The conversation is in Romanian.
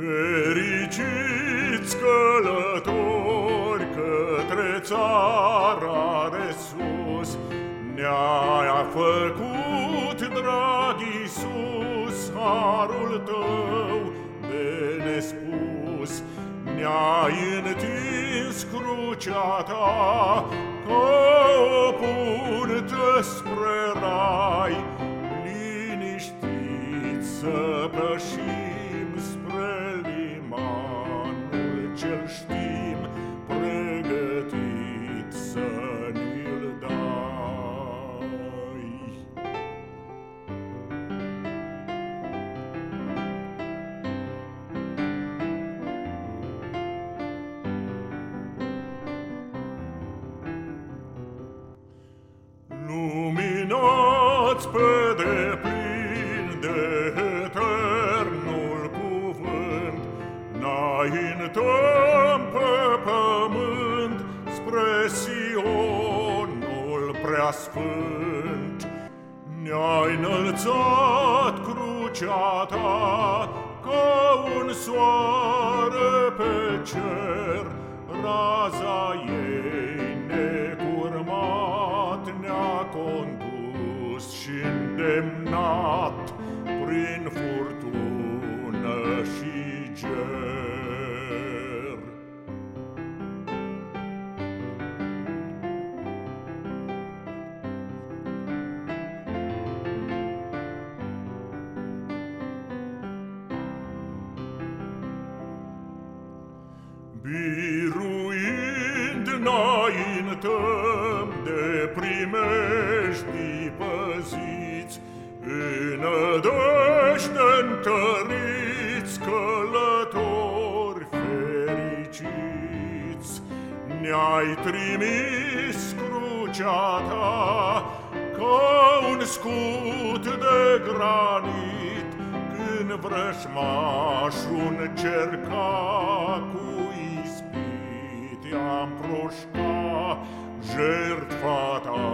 Fericiți călători către țara de sus, Ne-a făcut, drag Iisus, harul tău de nespus, Ne-ai întins crucea ta ca o punte spre rai, Luminați pe deplin de eternul cuvânt, Înaintăm pe pământ spre Sionul preasfânt. Ne-ai înălțat crucea ta ca un soare pe cer, Raza îndemnat prin furtună și ger. Biruind înaintăm de primești păziți, În nădejde întăriți călători fericiți. Ne-ai trimis crucea ta ca un scut de granit, Când vrășmașul încerca cu ispit i-am proșca, jertfa ta ne-a